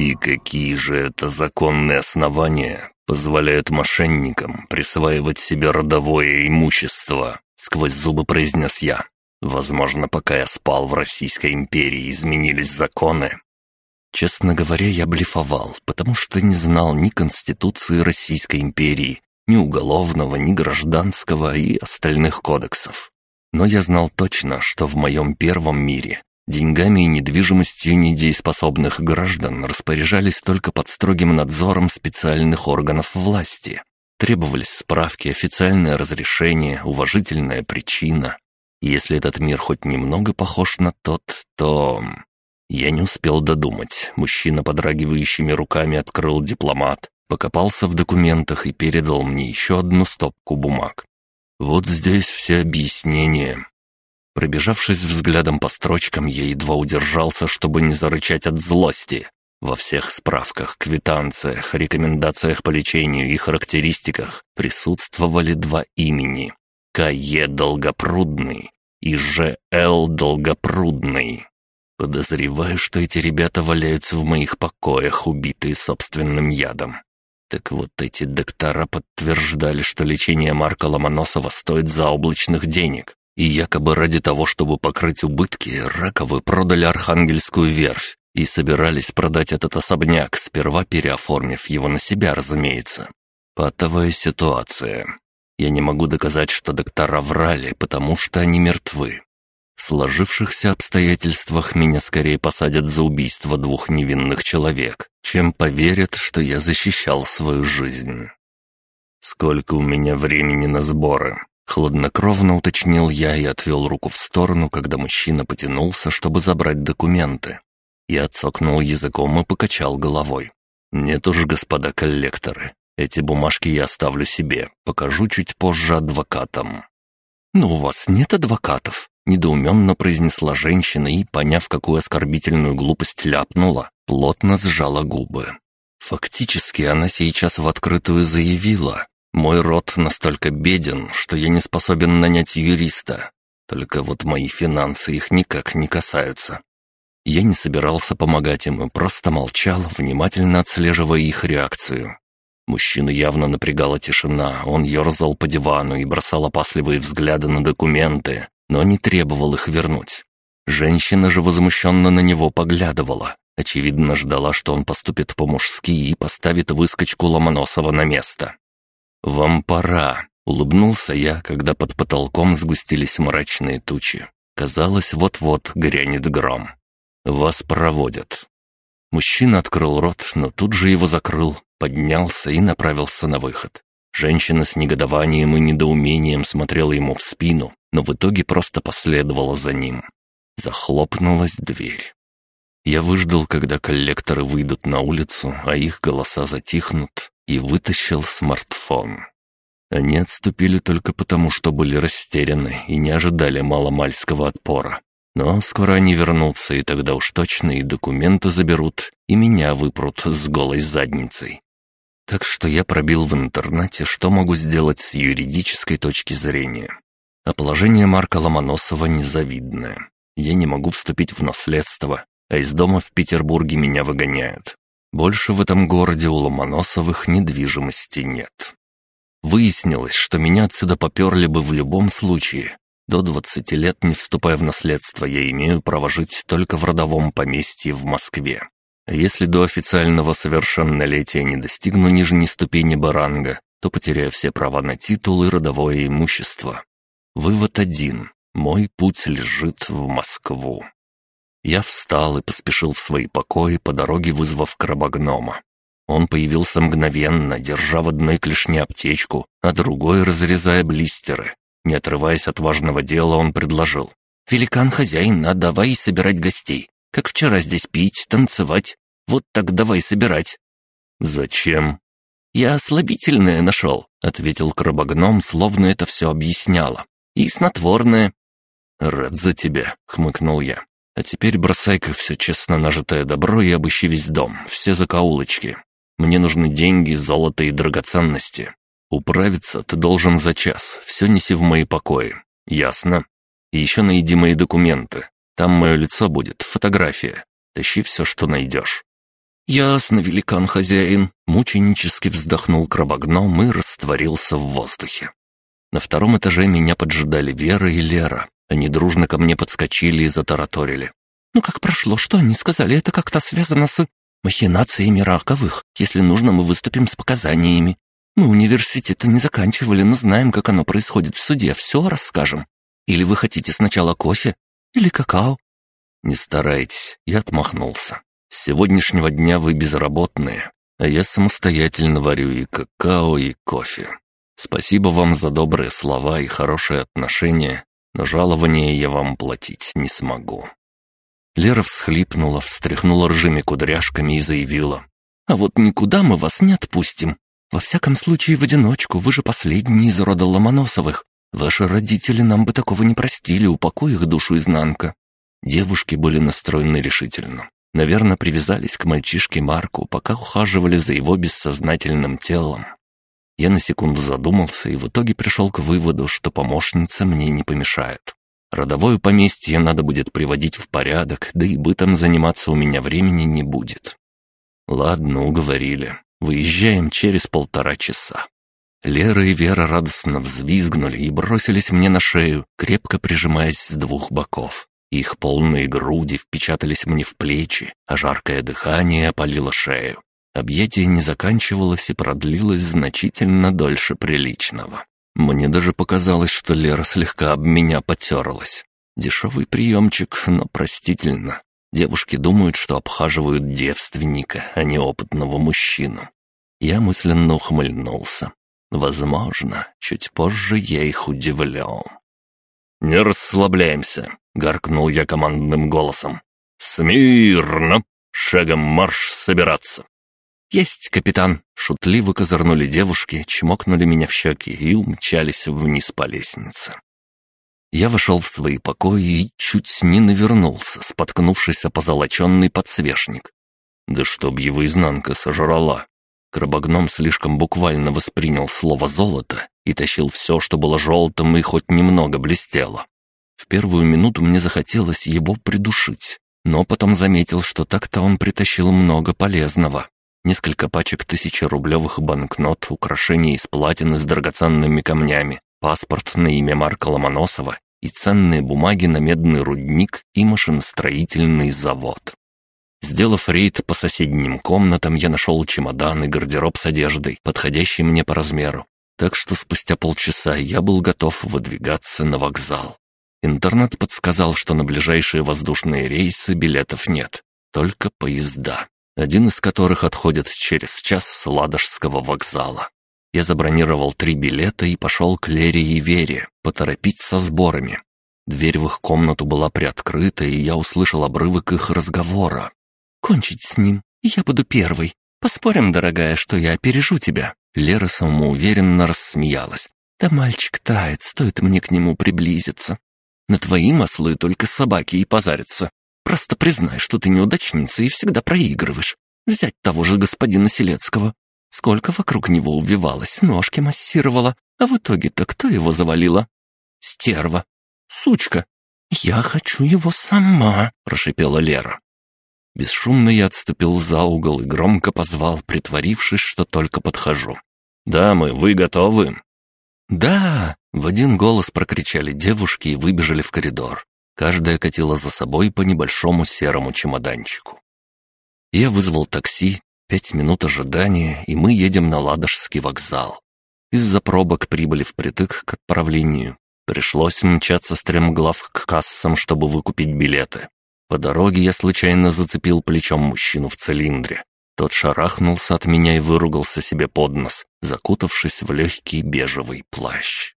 И какие же это законные основания позволяют мошенникам присваивать себе родовое имущество?» Сквозь зубы произнес я. «Возможно, пока я спал в Российской империи, изменились законы». Честно говоря, я блефовал, потому что не знал ни Конституции Российской империи, ни уголовного, ни гражданского и остальных кодексов. Но я знал точно, что в моем первом мире деньгами и недвижимостью недееспособных граждан распоряжались только под строгим надзором специальных органов власти. Требовались справки, официальное разрешение, уважительная причина. если этот мир хоть немного похож на тот, то... Я не успел додумать. Мужчина подрагивающими руками открыл дипломат, покопался в документах и передал мне еще одну стопку бумаг. Вот здесь все объяснения. Пробежавшись взглядом по строчкам, я едва удержался, чтобы не зарычать от злости. Во всех справках, квитанциях, рекомендациях по лечению и характеристиках присутствовали два имени — К.Е. Долгопрудный и Ж.Л. Долгопрудный. Подозреваю, что эти ребята валяются в моих покоях, убитые собственным ядом. Так вот эти доктора подтверждали, что лечение Марка Ломоносова стоит заоблачных денег, и якобы ради того, чтобы покрыть убытки, Раковы продали Архангельскую верфь и собирались продать этот особняк, сперва переоформив его на себя, разумеется. Патовая ситуация. Я не могу доказать, что доктора врали, потому что они мертвы. В сложившихся обстоятельствах меня скорее посадят за убийство двух невинных человек, чем поверят, что я защищал свою жизнь. Сколько у меня времени на сборы? Хладнокровно уточнил я и отвел руку в сторону, когда мужчина потянулся, чтобы забрать документы. Я отсокнул языком и покачал головой. «Нет уж, господа коллекторы, эти бумажки я оставлю себе, покажу чуть позже адвокатам». «Но у вас нет адвокатов?» Недоуменно произнесла женщина и, поняв, какую оскорбительную глупость ляпнула, плотно сжала губы. Фактически она сейчас в открытую заявила, «Мой род настолько беден, что я не способен нанять юриста. Только вот мои финансы их никак не касаются». Я не собирался помогать им и просто молчал, внимательно отслеживая их реакцию. Мужчину явно напрягала тишина, он ерзал по дивану и бросал опасливые взгляды на документы, но не требовал их вернуть. Женщина же возмущенно на него поглядывала. Очевидно, ждала, что он поступит по-мужски и поставит выскочку Ломоносова на место. «Вам пора», — улыбнулся я, когда под потолком сгустились мрачные тучи. Казалось, вот-вот грянет гром. «Вас проводят». Мужчина открыл рот, но тут же его закрыл, поднялся и направился на выход. Женщина с негодованием и недоумением смотрела ему в спину, но в итоге просто последовала за ним. Захлопнулась дверь. Я выждал, когда коллекторы выйдут на улицу, а их голоса затихнут, и вытащил смартфон. Они отступили только потому, что были растеряны и не ожидали маломальского отпора. Но скоро они вернутся, и тогда уж точно и документы заберут, и меня выпрут с голой задницей. Так что я пробил в интернете, что могу сделать с юридической точки зрения. А положение Марка Ломоносова незавидное. Я не могу вступить в наследство, а из дома в Петербурге меня выгоняют. Больше в этом городе у Ломоносовых недвижимости нет. Выяснилось, что меня отсюда поперли бы в любом случае. До 20 лет, не вступая в наследство, я имею право жить только в родовом поместье в Москве. Если до официального совершеннолетия не достигну нижней ступени баранга, то потеряю все права на титул и родовое имущество. Вывод один. Мой путь лежит в Москву. Я встал и поспешил в свои покои, по дороге вызвав крабогнома. Он появился мгновенно, держа в одной клешне аптечку, а другой разрезая блистеры. Не отрываясь от важного дела, он предложил. «Великан-хозяин, а давай собирать гостей. Как вчера здесь пить, танцевать. Вот так давай собирать». «Зачем?» «Я слабительное нашел», — ответил крабогном, словно это все объясняло. «И снотворное». «Рад за тебя», — хмыкнул я. «А теперь бросай-ка все честно нажитое добро и обыщи весь дом, все закоулочки. Мне нужны деньги, золото и драгоценности. Управиться ты должен за час, все неси в мои покои. Ясно? И еще найди мои документы. Там мое лицо будет, фотография. Тащи все, что найдешь». «Ясно, великан-хозяин», — мученически вздохнул крабогном и растворился в воздухе. На втором этаже меня поджидали Вера и Лера. Они дружно ко мне подскочили и затараторили. «Ну как прошло? Что они сказали? Это как-то связано с...» «Махинациями раковых. Если нужно, мы выступим с показаниями. Мы университета не заканчивали, но знаем, как оно происходит в суде. Все расскажем. Или вы хотите сначала кофе? Или какао?» «Не старайтесь», — я отмахнулся. «С сегодняшнего дня вы безработные, а я самостоятельно варю и какао, и кофе. Спасибо вам за добрые слова и хорошие отношения, но жалование я вам платить не смогу». Лера всхлипнула, встряхнула ржими кудряшками и заявила. «А вот никуда мы вас не отпустим. Во всяком случае, в одиночку, вы же последний из рода Ломоносовых. Ваши родители нам бы такого не простили, упокой их душу изнанка». Девушки были настроены решительно. Наверное, привязались к мальчишке Марку, пока ухаживали за его бессознательным телом. Я на секунду задумался и в итоге пришел к выводу, что помощница мне не помешает. Родовое поместье надо будет приводить в порядок, да и бытом заниматься у меня времени не будет. Ладно, уговорили. Выезжаем через полтора часа. Лера и Вера радостно взвизгнули и бросились мне на шею, крепко прижимаясь с двух боков. Их полные груди впечатались мне в плечи, а жаркое дыхание опалило шею. Объятие не заканчивалось и продлилось значительно дольше приличного. Мне даже показалось, что Лера слегка об меня потерлась. Дешевый приемчик, но простительно. Девушки думают, что обхаживают девственника, а не опытного мужчину. Я мысленно ухмыльнулся. Возможно, чуть позже я их удивлю. «Не расслабляемся», — гаркнул я командным голосом. «Смирно! Шагом марш собираться!» «Есть, капитан!» — шутливо козырнули девушки, чмокнули меня в щеки и умчались вниз по лестнице. Я вошел в свои покои и чуть не навернулся, споткнувшись о позолоченный подсвечник. Да чтоб его изнанка сожрала. Крабогном слишком буквально воспринял слово «золото» и тащил все, что было желтым и хоть немного блестело. В первую минуту мне захотелось его придушить, но потом заметил, что так-то он притащил много полезного несколько пачек тысячерублевых банкнот, украшения из платины с драгоценными камнями, паспорт на имя Марка Ломоносова и ценные бумаги на медный рудник и машиностроительный завод. Сделав рейд по соседним комнатам, я нашел чемодан и гардероб с одеждой, подходящий мне по размеру. Так что спустя полчаса я был готов выдвигаться на вокзал. Интернет подсказал, что на ближайшие воздушные рейсы билетов нет, только поезда один из которых отходит через час с Ладожского вокзала. Я забронировал три билета и пошел к Лере и Вере, поторопить со сборами. Дверь в их комнату была приоткрыта, и я услышал обрывок их разговора. «Кончить с ним, я буду первой. Поспорим, дорогая, что я опережу тебя». Лера самоуверенно рассмеялась. «Да мальчик тает, стоит мне к нему приблизиться. На твои маслы только собаки и позарятся. Просто признай, что ты неудачница и всегда проигрываешь. Взять того же господина Селецкого. Сколько вокруг него увивалось, ножки массировала, а в итоге-то кто его завалила? Стерва. Сучка. «Я хочу его сама», — прошипела Лера. Бесшумно я отступил за угол и громко позвал, притворившись, что только подхожу. «Дамы, вы готовы?» «Да!» — в один голос прокричали девушки и выбежали в коридор. Каждая катила за собой по небольшому серому чемоданчику. Я вызвал такси, пять минут ожидания, и мы едем на Ладожский вокзал. Из-за пробок прибыли впритык к отправлению. Пришлось мчаться стремглав к кассам, чтобы выкупить билеты. По дороге я случайно зацепил плечом мужчину в цилиндре. Тот шарахнулся от меня и выругался себе под нос, закутавшись в легкий бежевый плащ.